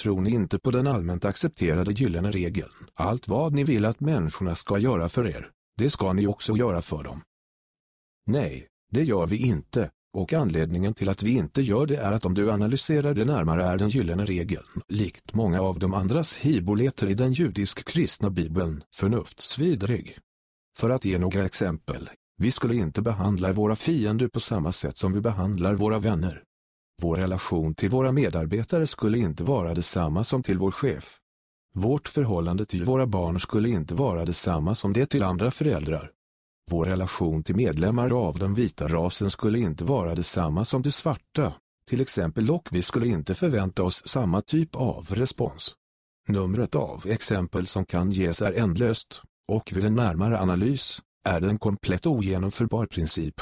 Tror ni inte på den allmänt accepterade gyllene regeln? Allt vad ni vill att människorna ska göra för er, det ska ni också göra för dem. Nej, det gör vi inte, och anledningen till att vi inte gör det är att om du analyserar det närmare är den gyllene regeln, likt många av de andras hiboleter i den judisk-kristna bibeln, förnuftsvidrig. För att ge några exempel, vi skulle inte behandla våra fiender på samma sätt som vi behandlar våra vänner. Vår relation till våra medarbetare skulle inte vara detsamma som till vår chef. Vårt förhållande till våra barn skulle inte vara detsamma som det till andra föräldrar. Vår relation till medlemmar av den vita rasen skulle inte vara detsamma som de svarta, till exempel och vi skulle inte förvänta oss samma typ av respons. Numret av exempel som kan ges är ändlöst, och vid en närmare analys är det en komplett ogenomförbar princip.